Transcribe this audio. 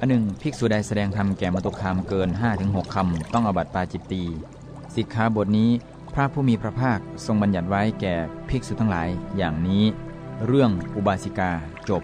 อันหนึ่งภิกษุใดแสดงธรรมแก่มตุคามเกิน 5-6 คำ ต้องอบัติปาจิตตีสิกขาบทนี้พระผู้มีพระภาคทรงบัญญัติไว้แก่ภิกษุทั้งหลายอย่างนี้ เรื่องอุบาสิกาจบ